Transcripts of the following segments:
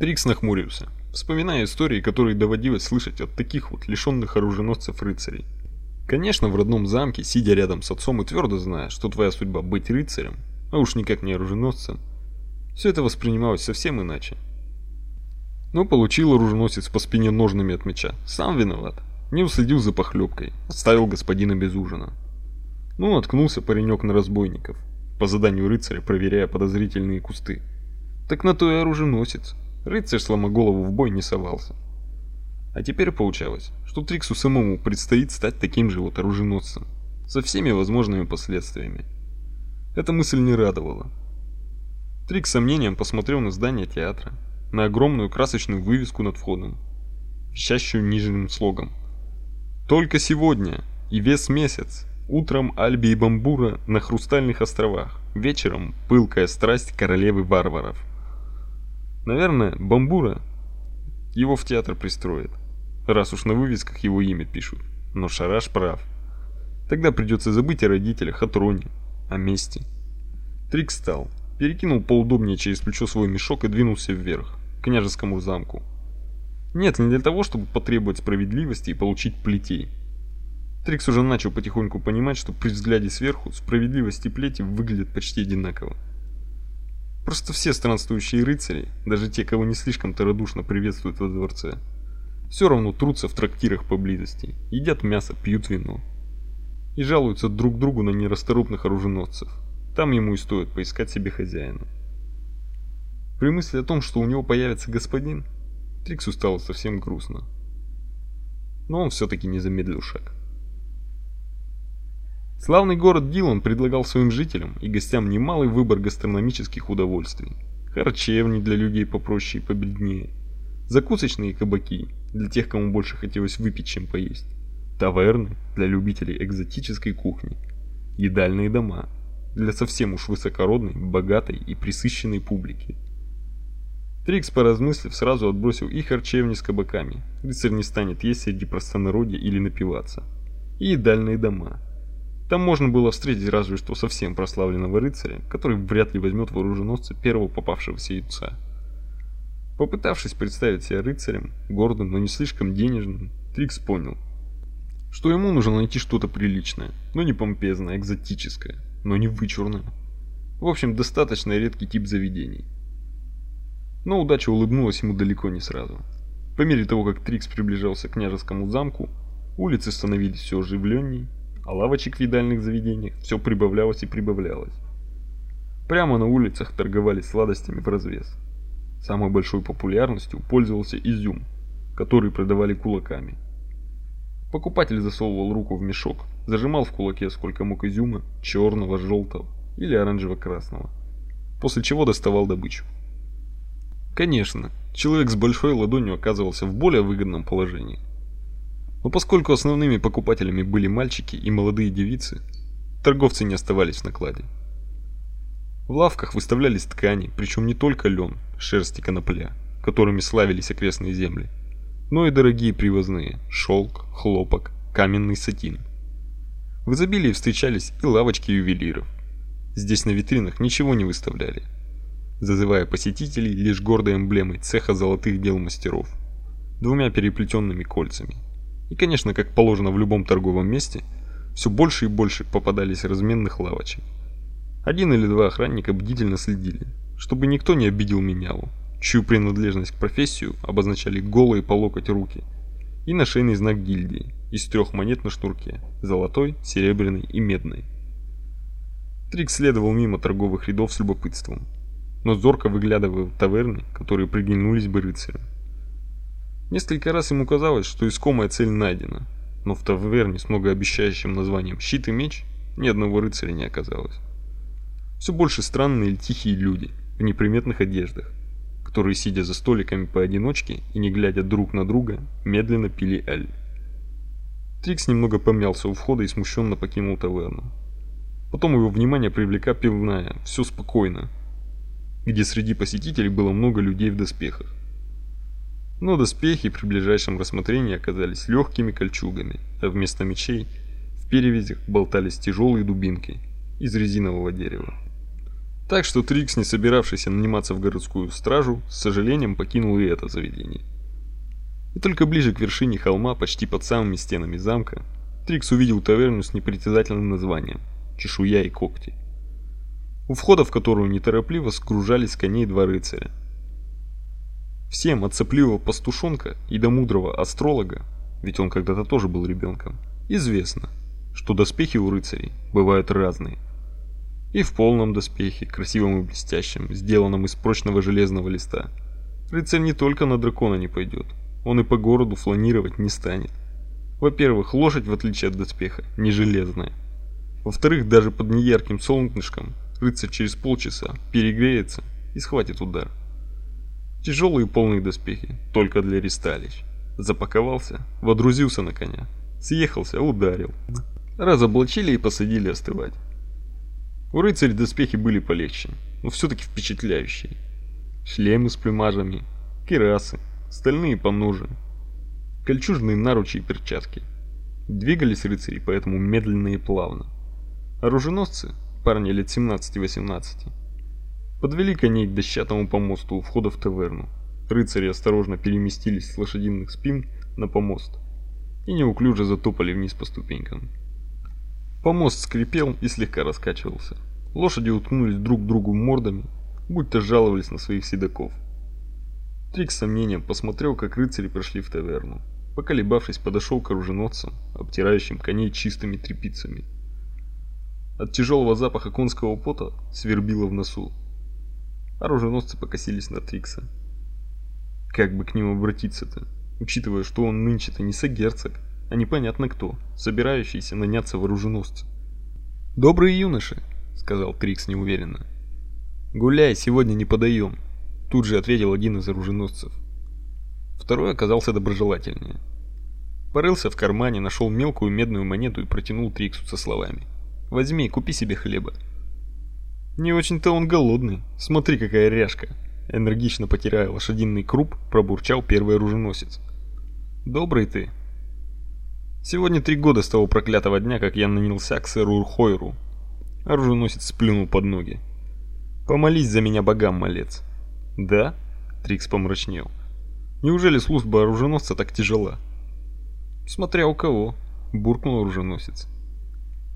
Трикс нахмурился, вспоминая истории, которые доводилось слышать от таких вот лишенных оруженосцев рыцарей. Конечно, в родном замке, сидя рядом с отцом и твердо зная, что твоя судьба быть рыцарем, а уж никак не оруженосцем, все это воспринималось совсем иначе. Но получил оруженосец по спине ножными от меча. Сам виноват. Не уследил за похлебкой, оставил господина без ужина. Ну, наткнулся паренек на разбойников, по заданию рыцаря проверяя подозрительные кусты. Так на то и оруженосец. Рыцарь, слома голову, в бой не совался. А теперь получалось, что Триксу самому предстоит стать таким же вот оруженосцем, со всеми возможными последствиями. Эта мысль не радовала. Трикс с сомнением посмотрел на здание театра, на огромную красочную вывеску над входом, вещащую нижним слогом. Только сегодня и весь месяц, утром Альби и Бамбура на Хрустальных островах, вечером пылкая страсть королевы варваров. Наверное, Бамбура его в театр пристроит, раз уж на вывесках его имя пишут. Но Шараш прав. Тогда придется забыть о родителях, о троне, о мести. Трик встал, перекинул поудобнее через плечо свой мешок и двинулся вверх к княжескому замку. Нет, не для того, чтобы потребовать справедливости и получить плетей. Трикс уже начал потихоньку понимать, что при взгляде сверху справедливость и плети выглядят почти одинаково. Просто все странствующие рыцари, даже те, кого не слишком-то радушно приветствуют во дворце, все равно трутся в трактирах поблизости, едят мясо, пьют вино. И жалуются друг другу на нерасторопных оруженосцев. Там ему и стоит поискать себе хозяина. При мысли о том, что у него появится господин, Триксу стало совсем грустно. Но он все-таки не замедлил шаг. Славный город Дилан предлагал своим жителям и гостям немалый выбор гастрономических удовольствий. Харчевни для людей попроще и победнее, закусочные кабаки для тех, кому больше хотелось выпить, чем поесть, таверны для любителей экзотической кухни, едальные дома для совсем уж высокородной, богатой и присыщенной публики. Трикс, поразмыслив, сразу отбросил и харчевни с кабаками. Рыцарь не станет есть среди простонародья или напиваться. И едальные дома. Там можно было встретить разве что совсем прославленного рыцаря, который вряд ли возьмет вооруженосца первого попавшегося яйца. Попытавшись представить себя рыцарем, гордым, но не слишком денежным, Трикс понял, что ему нужно найти что-то приличное, но не помпезное, экзотическое, но не вычурное. В общем, достаточно редкий тип заведений. Но удача улыбнулась ему далеко не сразу. По мере того, как Трикс приближался к княжескому замку, улицы становились все оживленней, а лавочек в едальных заведениях все прибавлялось и прибавлялось. Прямо на улицах торговали сладостями в развес. Самой большой популярностью пользовался изюм, который продавали кулаками. Покупатель засовывал руку в мешок, зажимал в кулаке сколько мог изюма, черного, желтого или оранжево-красного, после чего доставал добычу. Конечно, человек с большой ладонью оказывался в более выгодном положении. Но поскольку основными покупателями были мальчики и молодые девицы, торговцы не оставались в накладе. В лавках выставлялись ткани, причем не только лен, шерсть и конопля, которыми славились окрестные земли, но и дорогие привозные – шелк, хлопок, каменный сатин. В изобилии встречались и лавочки ювелиров. Здесь на витринах ничего не выставляли – зазывая посетителей лишь гордой эмблемой цеха золотых дел мастеров, двумя переплетенными кольцами. И, конечно, как положено в любом торговом месте, все больше и больше попадались разменных лавочек. Один или два охранника бдительно следили, чтобы никто не обидел менялу, чью принадлежность к профессию обозначали голые по локоть руки, и нашейный знак гильдии из трех монет на шнурке – золотой, серебряный и медный. Трик следовал мимо торговых рядов с любопытством – но зорко выглядывал в таверны, которые приглянулись бы рыцарю. Несколько раз ему казалось, что искомая цель найдена, но в таверне с многообещающим названием «Щит и меч» ни одного рыцаря не оказалось. Все больше странные или тихие люди в неприметных одеждах, которые, сидя за столиками поодиночке и не глядя друг на друга, медленно пили эль. Трикс немного помялся у входа и смущенно покинул таверну. Потом его внимание привлекла пивная, все спокойно, где среди посетителей было много людей в доспехах. Но доспехи при ближайшем рассмотрении оказались легкими кольчугами, а вместо мечей в перевязях болтались тяжелые дубинки из резинового дерева. Так что Трикс, не собиравшийся наниматься в городскую стражу, с сожалением покинул и это заведение. И только ближе к вершине холма, почти под самыми стенами замка, Трикс увидел таверну с непритязательным названием «Чешуя и когти», у входа в которую неторопливо сгружались коней два рыцаря. Всем от цепливого пастушонка и до мудрого астролога, ведь он когда-то тоже был ребенком, известно, что доспехи у рыцарей бывают разные. И в полном доспехе, красивом и блестящем, сделанном из прочного железного листа, рыцарь не только на дракона не пойдет, он и по городу фланировать не станет. Во-первых, лошадь, в отличие от доспеха, не железная. Во-вторых, даже под неярким солнышком рыцарь через полчаса перегреется и схватит удар. Тяжелые полные доспехи, только для ристалищ. Запаковался, водрузился на коня, съехался, ударил. Разоблачили и посадили остывать. У рыцарей доспехи были полегче, но все-таки впечатляющие. Шлемы с плюмажами, кирасы, стальные поножи, кольчужные наручи и перчатки. Двигались рыцари поэтому медленно и плавно. Оруженосцы, парни лет 17-18, подвели коней к дощатому помосту у входа в таверну. Рыцари осторожно переместились с лошадиных спин на помост и неуклюже затопали вниз по ступенькам. Помост скрипел и слегка раскачивался. Лошади уткнулись друг к другу мордами, будто жаловались на своих седаков. Трик с сомнением посмотрел, как рыцари прошли в таверну. Поколебавшись, подошел к оруженосцам, обтирающим коней чистыми тряпицами. От тяжелого запаха конского пота свербило в носу. Оруженосцы покосились на Трикса. Как бы к ним обратиться-то, учитывая, что он нынче-то не сагерцог, а непонятно кто, собирающийся наняться в оруженосцы. «Добрые юноши», — сказал Трикс неуверенно. «Гуляй, сегодня не подаем», — тут же ответил один из оруженосцев. Второй оказался доброжелательнее. Порылся в кармане, нашел мелкую медную монету и протянул Триксу со словами. Возьми, купи себе хлеба. Не очень-то он голодный. Смотри, какая ряжка. Энергично потирая лошадиный круп, пробурчал первый оруженосец. Добрый ты. Сегодня три года с того проклятого дня, как я нанялся к сэру Урхойру. Оруженосец сплюнул под ноги. Помолись за меня богам, малец. Да? Трикс помрачнел. Неужели служба оруженосца так тяжела? Смотря у кого, буркнул оруженосец.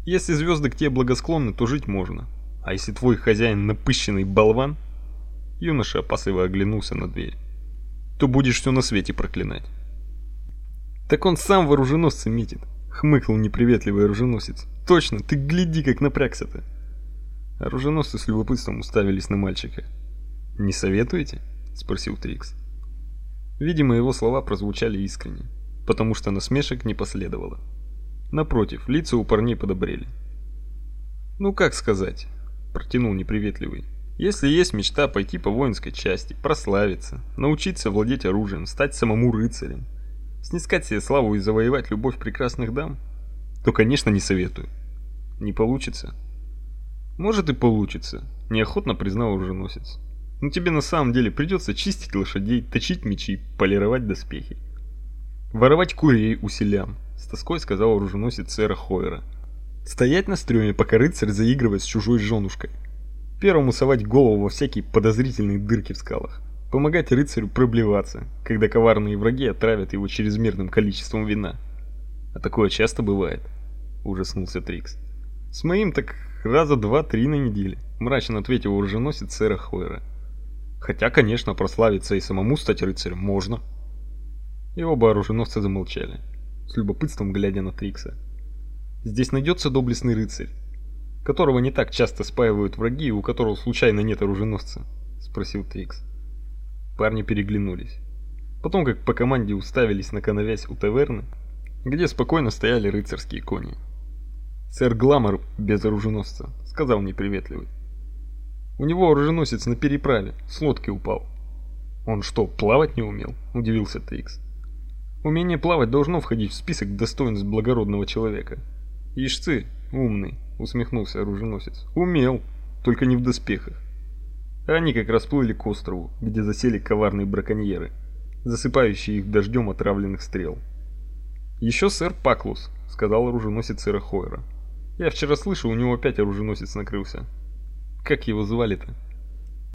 Если звезды к тебе благосклонны, то жить можно. А если твой хозяин напыщенный болван, юноша опасливо оглянулся на дверь, то будешь все на свете проклинать. Так он сам вооруженосца метит, хмыкнул неприветливый оруженосец. Точно, ты гляди, как напрягся-то. Оруженосцы с любопытством уставились на мальчика. Не советуете? спросил Трикс. Видимо, его слова прозвучали искренне, потому что насмешек не последовало. Напротив, лица у парней подобрели. Ну как сказать, протянул неприветливый. Если есть мечта пойти по воинской части, прославиться, научиться владеть оружием, стать самому рыцарем, снискать себе славу и завоевать любовь прекрасных дам, то, конечно, не советую. Не получится. Может и получится, неохотно признал оруженосец. Но тебе на самом деле придется чистить лошадей, точить мечи, полировать доспехи. Воровать курей у селян, с тоской сказал оруженосец сэра Хойера. Стоять на стреме, пока рыцарь заигрывает с чужой женушкой. Первому совать голову во всякие подозрительные дырки в скалах. Помогать рыцарю проблеваться, когда коварные враги отравят его чрезмерным количеством вина. А такое часто бывает, ужаснулся Трикс. С моим так раза два-три на неделе, мрачно ответил оруженосец сэра Хойера. Хотя, конечно, прославиться и самому стать рыцарем можно. И оба оруженосца замолчали с любопытством глядя на Трикса. Здесь найдется доблестный рыцарь, которого не так часто спаивают враги и у которого случайно нет оруженосца, спросил Трикс. Парни переглянулись. Потом, как по команде уставились на коновязь у таверны, где спокойно стояли рыцарские кони. Сэр Гламор без оруженосца, сказал неприветливый. У него оруженосец на переправе, с лодки упал. Он что, плавать не умел? удивился Трикс. Умение плавать должно входить в список достоинств благородного человека. Ишь умный, усмехнулся оруженосец. Умел, только не в доспехах. Они как раз плыли к острову, где засели коварные браконьеры, засыпающие их дождем отравленных стрел. «Еще сэр Паклус, сказал оруженосец сэра Хойера. Я вчера слышал, у него опять оруженосец накрылся. Как его звали-то?